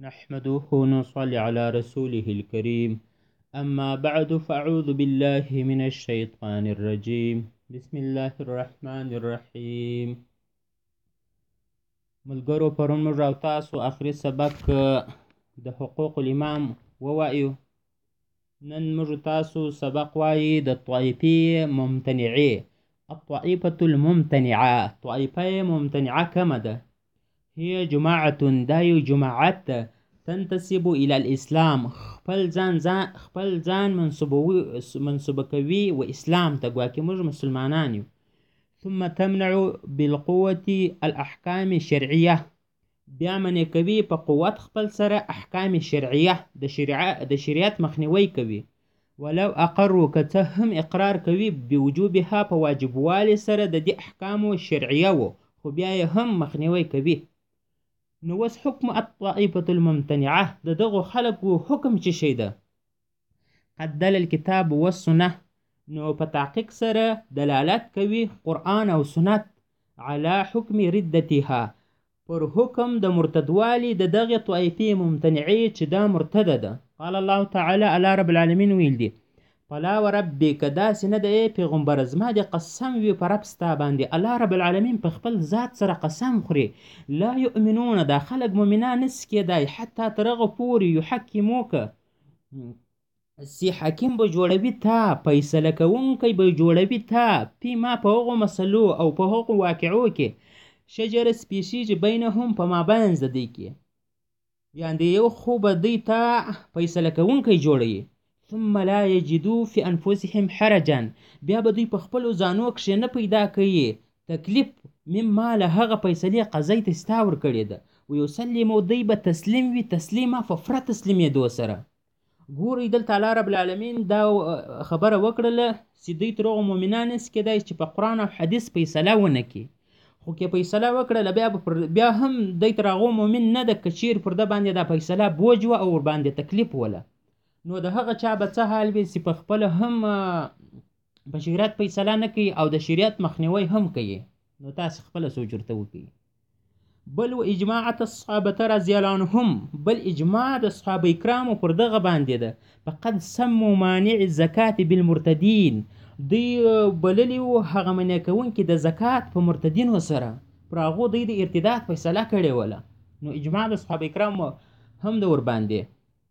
نحمده ونصلي على رسوله الكريم أما بعد فأعوذ بالله من الشيطان الرجيم بسم الله الرحمن الرحيم ملګرو پرون موږ او تاسو اخري سبق د حقوق الامام ووایو نن موږ تاسو سبق وایي د طائفي ممتنعې الطائفة الممتنعه طائفه ممتنعه کومه ده هي جماعة دا یو جماعت ده تنتسب الى الاسلام خپل ځان ځان خپل ځان منسوبوي منسوب کوي و اسلام ته ګواکې موږ مسلمانان یو ثم تمنع بالقوة الاحکام الشرعیه بیا منې کوي په قوت خپل سره احکام شرعیه د شریعه د شریعت مخنیوی کوي ولو اقرو که څه هم اقرار کوي بوجوبها په واجبوالي سره د دې احکامو شرعیه وو خو بیا یې هم مخنیوی کوي نو اوس حکم الطائفه الممتنعه د دغو خلکو حکم څه شی ده قد دل الكتاب والسنه نو په تحقیق سره دلالت کوي قرآن او سنت على حکم ردتها پر حکم د مرتدوالي د دغه طائفې ممتنعې چې دا مرتده ده قال الله تعالی الله رب العالمین ویل دي فلا وربک داسې نه دی پیغمبر زما د قسم وي په رب ستا باندې الله رب العالمین په خپل ذات سره قسم خوري لا یؤمنون دا خلک مؤمنان نس کېدای حتی تر هغه پورې یحکموک سی حاکم به جوړوي تا فیصله کوونکی به جوړوي تا پی ما په هغو مسلو او په هغو واقعو کې شجره سپیشیږي بینهم په مابینځ د دوی کې یعنې یو خو به دوی تا فیصله کوونکی جوړوي ثم لا یجدو فی انفسهم حرجا بیا به دوی په خپلو ځانو کښې نه پیدا کوي تکلیف مما له هغه فیصلې قضای ته چې تا ورکړې ده، ویسلمو دی به تسلیم وي، تسلیما په پوره تسلیمېدو سره. ګورئ دلته الله رب العالمین دا خبره وکړله چې دوی تر هغو مؤمنان نشي کېدای چې په قرآن او حدیث فیصله ونه کړي، خو که فیصله وکړله بیا به پر بیا هم دی تر هغو مؤمن نه ده که چېرې پر ده باندې دا فیصله بوج وه او ورباندې تکلیف وله، نو د هغه چا به څه حال وي چې پخپله هم په شریعت فیصله نه کوي او د شریعت مخنیوي هم کوي نو تاسو خپل سوچ ورته وکړئ بل و اجماع الصحابه رضی الله عنهم بل اجماع د صحابه کرامو پر دغه باندې ده فقد سموا مانع الزکات بالمرتدین دوی بللی و هغه منع کوونکي د زکات په مرتدینو سره پر هغو دوی د ارتداد فیصله کړې وله نو اجماع د صحابه کرامو هم د ورباندې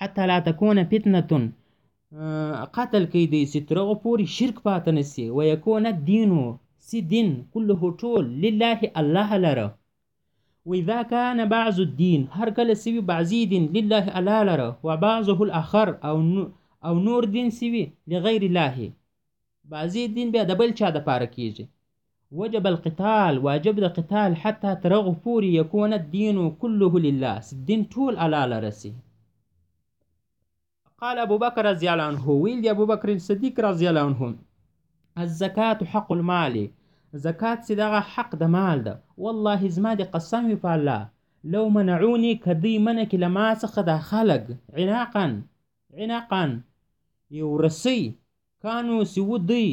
حتی لا تکون فتنه قتل کوي دی چې تر هغه پورې شرک پاتې نه سي ویکون الدین سي دین کله ټول لله الله لره واذا كان بعض الدين هر کله سوي بعضی دین لله الله لره وبعضه الاخر او او نور دین سوي لغیر الله بعضی دین بیا د بل چا د پاره کیږي وجب القتال واجب د قتال حتی تر هغه پورې یکون الدین کله لله دین ټول الله لره سي قال ابو بکر رضی الله عنه ویل دی ابو بکر صدیق رضی الله عنه الزکات حق المال زکات چې دغه حق د مال ده والله زما د قسم وي په الله لو منعوني که دوی منع کړي له ما څخه دا خلک عناقا عناقا یو رسۍ کانو سیو دی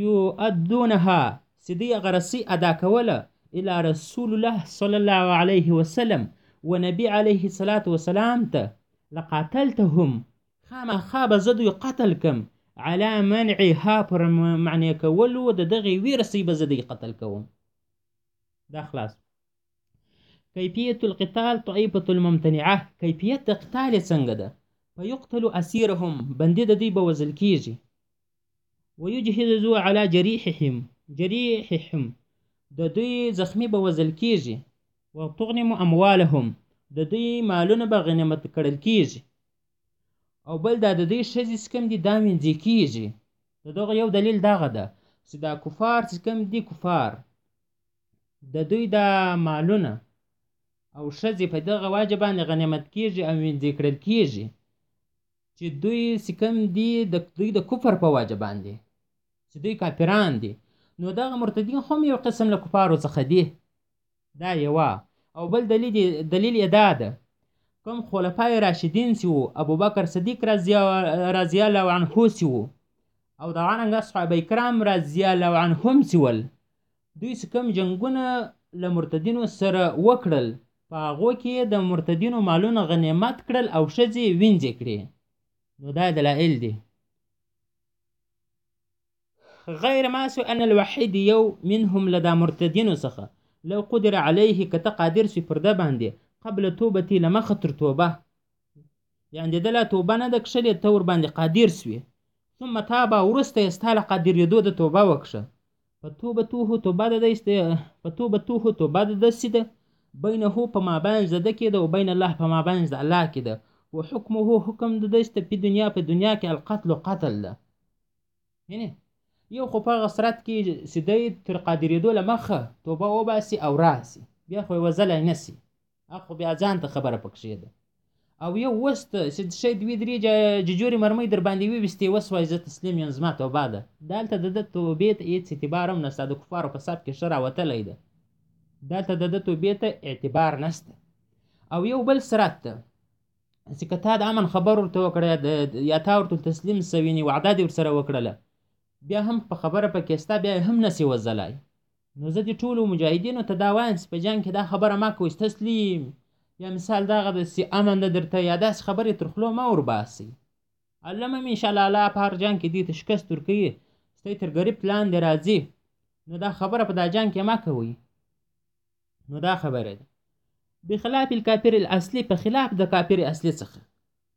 یو ادونها سیدی غرسی ادا کوله الى رسول الله صلی الله علیه وسلم و نبی علیه الصلاة والسلام ته لقاتلتهم خامخا به زه دوی قتل کم علا منعها پر معنی کولو د دغې ویرسۍ به زه دوی قتل کوم دا خلاص کیفیت القتال طعیبه الممتنعه کیفیت د قتال څنګه ده فیقتل اسیرهم بندي د دوی به وزل کیږي ویجهزو علی جریحهم جریحهم د دوی زخمی به وزل کیږي وتغنم اموالهم د دوی مالونه به غنیمت کړل کیږي او بل دا د دوی ښځې چې کوم دي دا وینځې کیږي د دغه یو دلیل دغه ده چې دا کفار چې کوم دي کفار د دوی دا مالونه او ښځې په دغه واجه باندې غنیمت کېږي او وینځې کړل کېږي چې دوی چې کوم دي د دوی د کفر په واجه باندې چې دوی کافران دي نو دغه مرتدین هم یو قسم له کفارو څخه دي دا یوه او بل دلیل دلیل یې دا ده کوم خلفای راشدین چې وو ابوبکر صدیق رضی الله عنه چې وو او دغه رنګه صحابه کرام رضی الله عنهم چې ول دوی چې کوم جنګونه له مرتدینو سره وکړل په هغو کې یې د مرتدینو مالونه غنیمت کړل او ښځې یې وینځې کړې نو دا دلایل دي غیر ما سو ان الوحید یو منهم لدا مرتدینو څخه لو قدر علیه کته قادر شي پر ده باندې قبل توبتي لمخه تر توبه یعنې د ده لا توبه نه ده کښلې ته ورباندې قادر شوې ثم تابه وروسته یې ستا له قادرېدو د توبه وکړه په توبه توه توبه د دې ست په توبه توه توبه د دې ست بینه په مابین زده کې ده او بین الله په مابین د الله کې ده او حکمه حکم د دې ست په دنیا په دنیا کې القتل قتل ده یعنی یو خو په غسرت کې چې دی تر قادرېدو له مخه توبه وباسي او راسي بیا خو یې وځلی نه سي خو بیا ځان ته خبره پکښې ده او یو وست چې شي دوی درې ججوري مرمۍ در باندې وي وستې وسوای زه تسلیم یم زما توبه ده دلته د ده توبې ته هېڅ اعتبار هم نشته د کفارو په صف کې ښه راوتلی ده دلته د ده توبې ته اعتبار نشته او یو بل سرات ته چې که تا د امن خبر ورته وکړی یا تا ورته تسلیم سوینې وعده دې ورسره وکړله بیا هم په خبره پکې ستا بیا هم نسې وځلای نو زه دې ټولو مجاهدینو ته دا وایم چې په جنګ کې دا خبره مه کوئ تسلیم یا مثال دغه د چې امن ده درته یا داسې خبرې تر خولو مه ورباسئ الله مې انشاءالله الله په هر جنګ کې دوی ته شکست ورکوي ستاسو تر غریب لاندې راځي نو دا خبره په دا جنګ کې مه کوئ نو دا خبره ده بخلاف الکافر الاصلي په خلاف د کافر اصلي څخه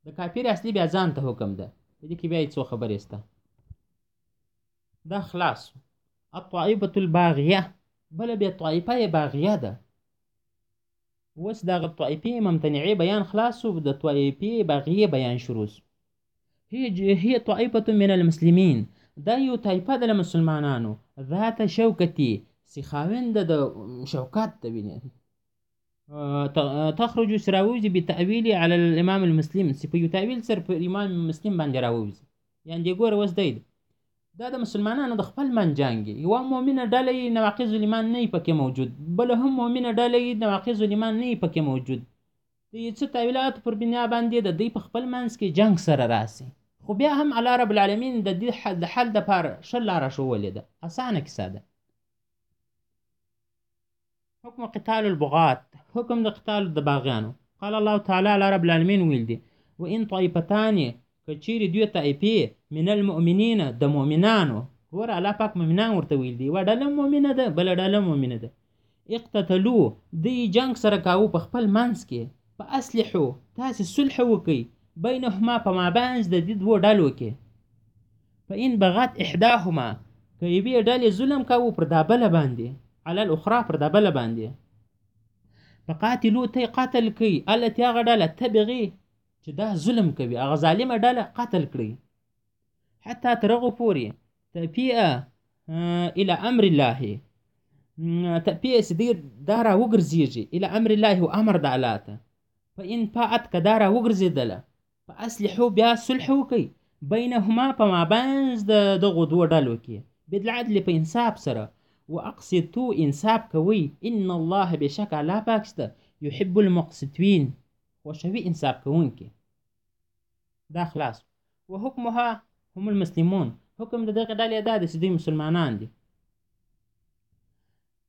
د کافر اصلي بیا ځان ته حکم ده په دې کې بیا څو خبرې شته دا خلاص الطائبه الباغيه بل بیا طائفه باغيه ده اوس دغه طائفه ممتنعه بیان خلاص او د طائفه باغيه بیان شروع هي هي طائفه من المسلمين دا یو طائفه د مسلمانانو ذات شوکتی سی خاوند د شوکات د ویني تخرج سراوزي بتأويل على الإمام المسلم سي په یو تأویل سره په امام مسلم باندې راووزي یعنی دی ګوره اوس دی دا د مسلمانانو د خپل من جنګ یوه مؤمنه ډله یې نواقض الایمان نه پکې موجود بل هم مؤمنه ډله یې نواقض الایمان نه پکې موجود د یو څه تاویلاتو پر بنا باندې د دوی په خپل منځ کې جنګ سره راسي خو بیا هم الله رب العالمین د دې حل د حل دپاره ښه لاره ښوولې ده اسانه کیسه ده حکم قتال البغات حکم د قتال د باغیانو قال الله تعالی الله رب العالمین ویل دي و ان طائفتان کچیر دوی طائفه من المؤمنین د مؤمنانو ګور الله پاک مؤمنان ورته ویل دي و ډله مؤمنه ده بل ډله مؤمنه ده اقتتلو دی جنگ سره کاوه په خپل منځ کې په اصلحو تاسو صلح وکي بینهما په مابینځ د دې دوه ډلو کې فان بغت احداهما که یوې ډلې ظلم کاوه پر دا بله باندې علی الاخرى پر دا بله باندې فقاتلو ته قتل کوي التي هغه ډله تبغي چې دا ظلم کوي هغه ظالمه ډله قتل کړي حتی تر هغو پورې تفیه الى امر الله تفیه چې دی دا را وګرځېږي الى امر الله او امر د الله ته فان فاعت که دا را وګرځېدله په اصلحو بیا صلح وکړئ بینهما په مابینځ د دغو دوو ډلو کې بالعدل په انصاف سره واقسطو انصاف کوئ ان الله بېشکه الله پاک شته یحب المقسطین خوښوي انصاف کوونکي دا خلاص وحکمها هم المسلمون حکم د دغې ډلې دا دی چې دوی مسلمانان دي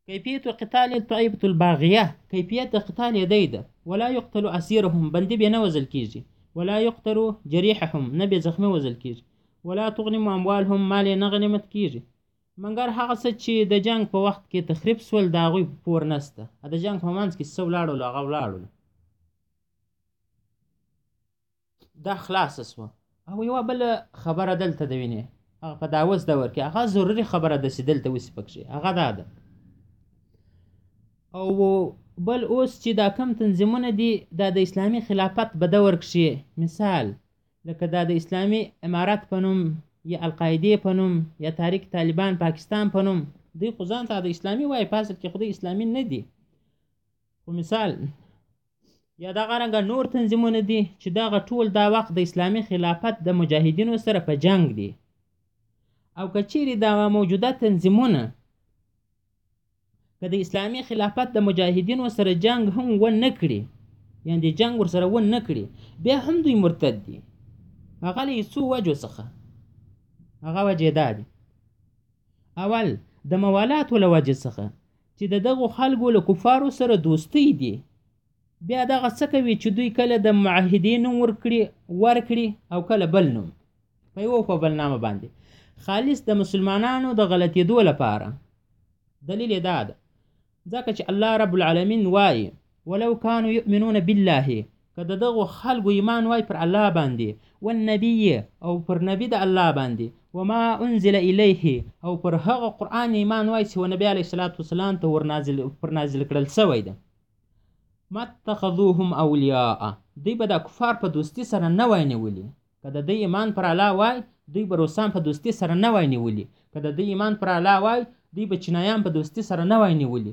کیفیت قتال طائبة الباغیه کیفیت قتال یې دی ده ولا یقتل اسیرهم بندي به نه وزل کیږي ولا یقتل جریحهم نه به زخمی وزل کیږي ولا تغنم اموالهم مال نه غنیمت کیږي منګر هغه څه چې د جنگ په وخت کې تخریب سول د هغوی په پور نسته د جنگ په منځ کې څه ولاړل هغه ولاړل دا خلاصه سوه او یوه بله خبره دلته د وینې هغه په داوس دور کې هغه ضروري خبره ده چې دلته اوس پکښې هغه دا ده او بل اوس چې دا کم تنظیمونه دي دا د اسلامي خلافت په دور کښې مثال لکه دا د اسلامي امارت په نوم یا القاعدې په نوم یا تاریک طالبان پاکستان په نوم دوی خو ځان ته د اسلامي وایي په اصل کې خو اسلامي نه دي خو مثال یا دغه رنګه نور تنظیمونه دي چې دغه ټول دا وخت د اسلامي خلافت د مجاهدینو سره په جنگ دي او که چیرې دغه موجوده تنظیمونه که د اسلامي خلافت د مجاهدینو سره جنگ هم و نه کړي یعنی د جنگ ورسره و نه کړي بیا هم دوی مرتد دي هغه له څو وجو څخه هغه وجې دا دي اول د موالاتو له وجې څخه چې د دغو خلکو له کفارو سره دوستۍ دي بیا دغه څه کوي چې دوی کله د معاهدې نوم ورکړي ورکړي او کله بل نوم په یو په بل نامه باندې خالص د مسلمانانو د غلطېدو لپاره دلیل دا ده ځکه چې الله رب العالمین وایي ولو كانوا يؤمنون بالله که د دغو خلکو ایمان وای پر الله باندې والنبي او پر نبی د الله باندې وما انزل الیه او پر هغه قرآن ایمان وای چې و نبی علیه الصلاة والسلام ته ورنازل پر نازل کړل سوی ده ما اتخذوهم اولیاء دوی به دا کفار په دوستی سره نه وای نیولي که د دوی ایمان پر الله وای دوی به روسان په دوستی سره نه وای نیولي که د دوی ایمان پر الله وای دوی به چینایان په دوستی سره نه وای نیولي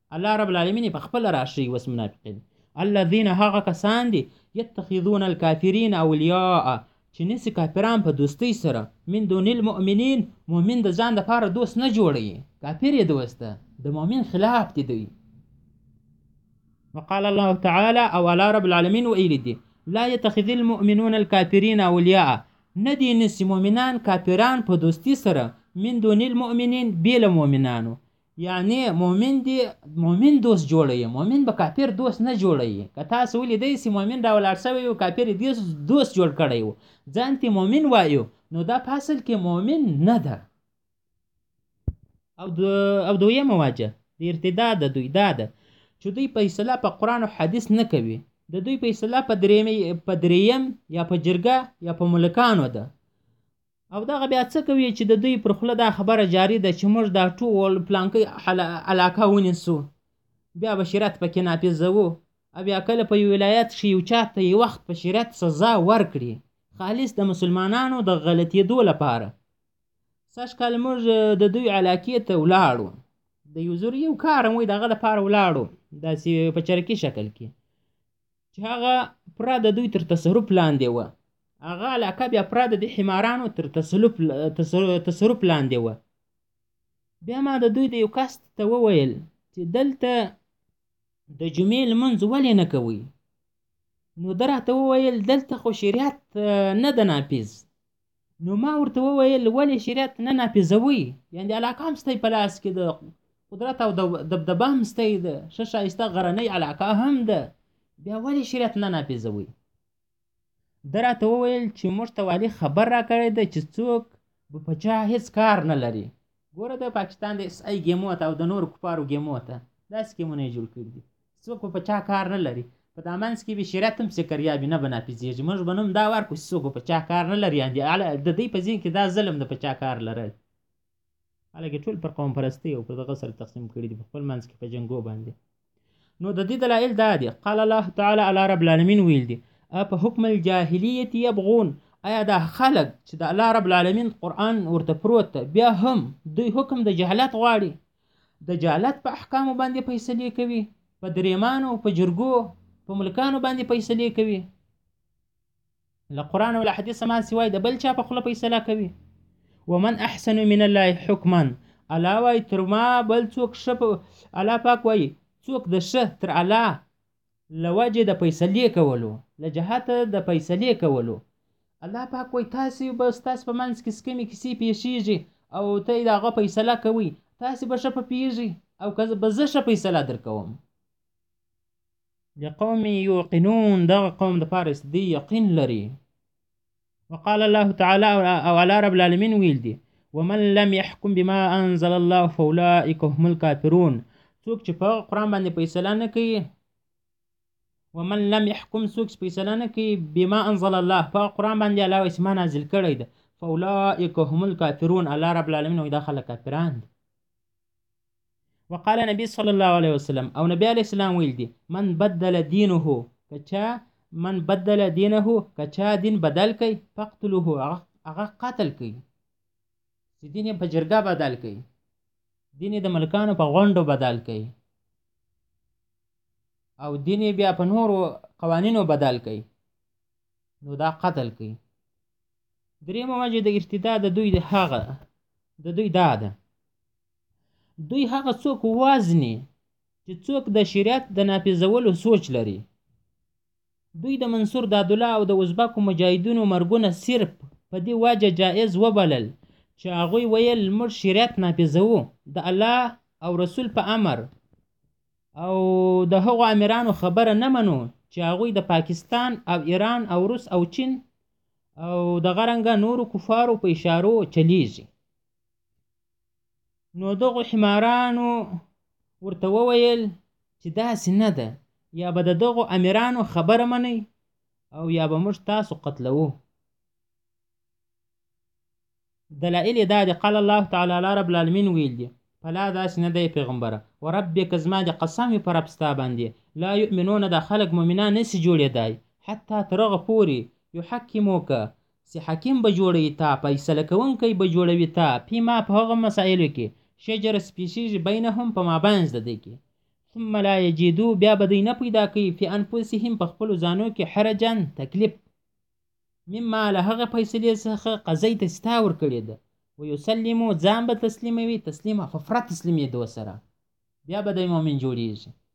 الله رب العالمین په خپل راشي وس منافق دي الذين هغه کسان دي يتخذون الكافرين اولیاء چې نسی کافران په دوستۍ سره من دون المؤمنین مؤمن د ځان لپاره دوست نه جوړوي کافر یې دوست ده د مؤمن خلاف دي دوی وقال الله تعالى او الله رب العالمين ویلي دي لا يتخذ المؤمنون الكافرين اولیاء نه دي نسی مؤمنان کافران په دوستي سره من دون المؤمنین بې له مؤمنانو یعنې مؤمن دې مؤمن دوست جوړوي، مؤمن به کافر دوست نه جوړوي. که تاسو ولیدای شئ مؤمن راولاړ شوی و، کافر یې دې دوست جوړ کړی و، ځان ته مؤمن وایو، نو دا په اصل کې مؤمن نه ده. او دویمه وجه د ارتداد د دوی دا ده، چې دوی فیصله په قرآن او حدیث نه کوي، د دوی فیصله په دریم یا په جرګه یا په ملکانو ده. او دغه بیا څه کوي چې د دوی پر خوله دا خبره جاري ده چې موږ دا ټول پلانکی علاقه ونیسو بیا به شریعت پکې نافذوو او بیا کله په یو ولایت کښې یو چا ته یو وخت په شریعت سزا ورکړي خالص د مسلمانانو د غلطېدو لپاره سږ کال موږ د دوی علاقې ته ولاړو د یو زر یو کار موږ دغه لپاره ولاړو داسې په چرکي شکل کې چې هغه پرا د دوی تر تصرف لاندې وه هغه علاقه بیا پرا د دې حمارانو تر تصرف تصرف لاندې وه بیا ما د دوی د یو کس ته وویل چې دلته د جمعې لمونځ ولې نه کوئ نو ده راته وویل دلته خو شریعت نه ده نافذ نو ما ورته وویل ولې شریعت نه نافذوي یعنې علاقه هم ستای په لاس کې ده قدرت او دبدبه هم ستای ده ښه ښایسته غرنۍ علاقه هم ده بیا ولې شریعت نه نافذوي ده راته وویل چې موږ ته والي خبر راکړی دی چې څوک به په چا هیڅ کار نه لري ګوره د پاکستان د اس آی ګیمو ته او د نور کفارو ګیمو ته دا سکیمونه جوړ کړي دي څوک په چا کار نه لري په دا منځ کې به شریعت هم سکریا به نه به نافذېږي موږ به نوم دا ورکړو چې څوک په چا کار نه لري یعنې د دوی په ذهن کې دا ظلم د په چا کار لرل حالکه ټول پر قوم پرستۍ او پر دغه سره تقسیم کړي دي په خپل منځ کې په جنګو باندې نو د دې دلایل دا دي قال الله تعالی الله رب العالمین ویل دي په حکم الجاهلیت یبغون آیا دا خلک چې د الله رب العالمین قرآن ورته پروت ده بیا هم دوی حکم د جهالت غواړي د جهالت په احکامو باندې فیصلې کوي په درېمانو په جرګو په ملکانو باندې فیصلې کوي له قرآن او له حدیثه ما سوای د بل چا په خوله فیصله کوي ومن احسن من الله حکما الله وایي تر ما بل څوک ښه الله پاک وایي څوک د ښه تر الله له وجې د فیصلې کولو له جهته د فیصلې کولو الله پاک وایي تاسې به ستاسو په منځ کې سکمې کیسې پیښیږي او ته د هغه فیصله کوي تاسې به ښه په پیږي او که به زه ښه فیصله درکوم لقوم یوقنون دغه قوم د پاره چې دی یقین لري وقال الله تعالی او الله رب العالمین ویل دي ومن لم يحكم بما انزل الله فاولئك هم الكافرون څوک چې په قران باندې فیصله نه کوي ومن لم يحكم څوک چې فیصله نه کوي بما انزل الله په قران باندې الله وایي چې ما نازل کړی ده فاولئک هم الکافرون الله رب العالمین وایي دا خلک کافران دي وقال نبی صلی الله علیه وسلم او نبی علیه السلام ویل دي من بدل دینه که چا من بدل دینه که چا دین بدل کوي فقتلوه هغه قتل کوي چې دین یې په جرګه بدل کوي دین یې د ملکانو په غونډو بدل کوي او دین یې بیا په نورو قوانینو بدل کوي نو دا قتل کوي درېیمه وجه د ارتدا د دوی د هغه د دوی دا ده دوی هغه څوک وازني چې څوک د شریعت د نافذولو سوچ لري دوی د منصور دادالله او د ازبکو مجاهدینو مرګونه صرف په دې وجه جایز وبلل چې هغوی ویل موږ شریعت نافذوو د الله او رسول په امر او د هغو امیرانو خبره نه منو چې هغوی د پاکستان او ایران او روس او چین او د غرنګه نورو کفارو په اشارو چلیږي نو دغو حمارانو ورته وویل چې داسې نه ده یا به د دغو امیرانو خبره منئ او یا به موږ تاسو قتلوو دلائل یې دا دي قال الله تعالی الله رب العالمین ویل دي فلا داسې نه دی پیغمبره وربک زما د قسم وي په رب ستا باندې لا یؤمنون دا خلک مؤمنان نسی جوړېدای حتی تر هغه پورې یحکموکه سي حاکم به جوړوي تا فيصله کوونکی به جوړوي تا في ما په هغو مسائلو کي شجره سپيشيږي بينهم په مابينځ د دوی کي ثم لا يجدو بيا به دوی نه پيدا کوي في انفسهم په خپلو ځانو کي حرجا تکليف مما له هغه فيصلې څخه قضيت چي تا ورکړې ده ويسلمو ځان به تسليموي تسليما په پوره تسليمېدو سره بيا به دی مؤمن جوړيږي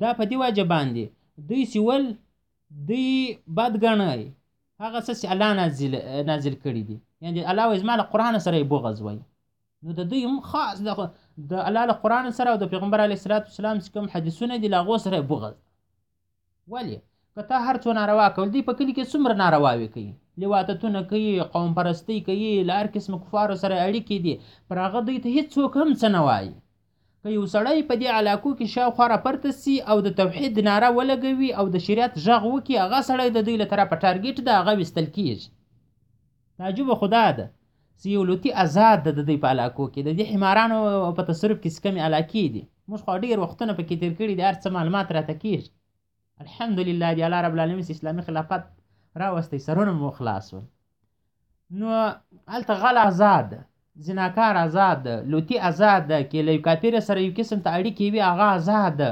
دا په دې وجه باندې دوی چې ول دوی بد ګڼی هغه څه چې الله نازل نازل کړي دي یعنی الله وایي زما له قرآن سره یې بغض وایي نو د دوی هم خاص د د الله له قرآن سره او د پیغمبر علیه السلام چې کوم حدیثونه دي له هغو سره یې بغض ولې که تا هر څو ناروا کول دی په کلی کې څومره نارواوې کوي لواطتونه کوي قوم پرستی کوي له هر قسم کفارو سره اړیکې دي پر هغه دوی ته هیڅوک هم څه نه وایي که یو سړی په دې علاقو کې شاوخوا راپرته سي او د توحید ناره ولګوي او د شریعت غږ وکړي هغه سړی د دوی له طرفه ټارګیټ ده هغه ویستل کیږي تعجب خو دا ده چې یو لوتی ازاد ده د دوی په علاقو کې د دې حمارانو په تصرف کې څه کمې علاقې دي موږ خو ډېر وختونه پکې تېر کړي دي هر څه معلومات راته کېږي الحمدلله دې الله رب العالمین چې اسلامي خلافت راوستی سرونه مو خلاص ول نو هلته غل ازاد ده زناکار ازاد ده لوتی ازاد ده که له یو کافر سره یو قسم ته اړیکې وي هغه ازاد ده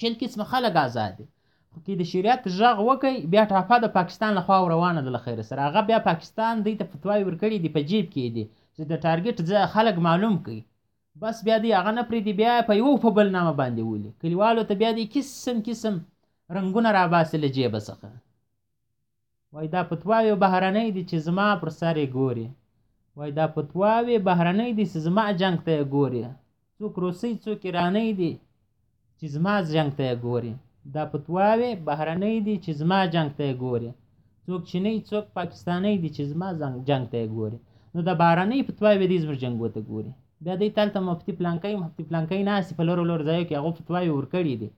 شل قسمه خلګ ازاد دي خو که د شریعت ږغ وکړئ بیا ټاپه د پاکستان له خوا وروانه ده له خیره سره هغه بیا پاکستان دوی ته فتواوی ورکړی دی په جیب کی یی دی چی د ټارګیټ ځای خلګ معلوم کړی بس بیا دوی هغه نه پریدی بیا یی په یو او په بل نامه باندی ولی کلیوالو ته بیا دوی قسم قسم رنګونه راباسی له جیبه څخه. وای دا فتواوې بهرنۍ دي چې زما پر سر یې ګوري وای دا فتواوې بهرنۍ دي چې زما جنګ ته یې ګوري څوک روسۍ څوک ایرانۍ دي چې زما جنګ ته یې ګوري دا فتواوې بهرنۍ دي چې زما جنګ ته یې ګوري څوک چینۍ څوک پاکستانۍ دي چې زما جنګ ته یې ګوري نو د بهرنۍ فتواوې دي زموږ جنګو ته ګوري بیا دی تلته مفتی پلانکی مفتی پلانکی ناست په لورو لور ځایو کې هغه فتواوې ورکړي دي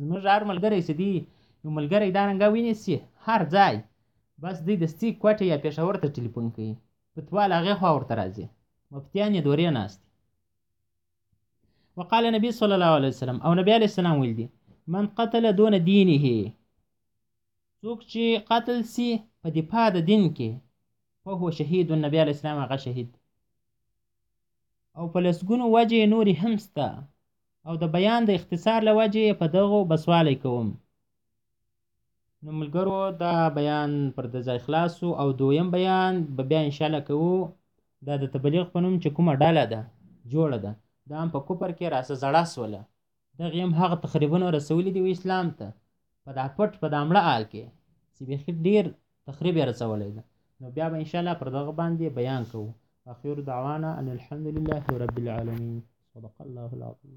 زموږ هر ملګری چې دی یو ملګری دا رنګه ونیسي هر ځای بس دی دستي کوټې یا پېښور ته ټلیفون کوي کوتوال هغې خوا ورته راځي مفتیان یې دورې ناست دي وقال نبی صلی الله علیه وسلم او نبی علیه السلام ویل دي من قتل دون دینه څوک چې قتل سي په دفاع د دین کې فهو شهید نبی علیه السلام هغه شهید او په لسګونو وجې نورې هم سته او د بیان د اختصار له وجې په دغو بسوالی کوم. نو ملګرو دا بیان پر د ځای خلاص سو او دویم بیان به بیا انشاءالله کوو دا د تبلیغ په نوم چې کومه ډله ده جوړه ده دا هم په کفر کې راسه زړه سوله دغې هم هغه تخریبونه رسولي دي و اسلام ته په دا پټ په دا مړه حال کې چې بیخي ډېر تخریب یې رسولی ده نو بیا به انشاءالله پر دغه باندې بیان کوو اخر دعوانا ان الحمد لله رب العالمین صدق الله العظیم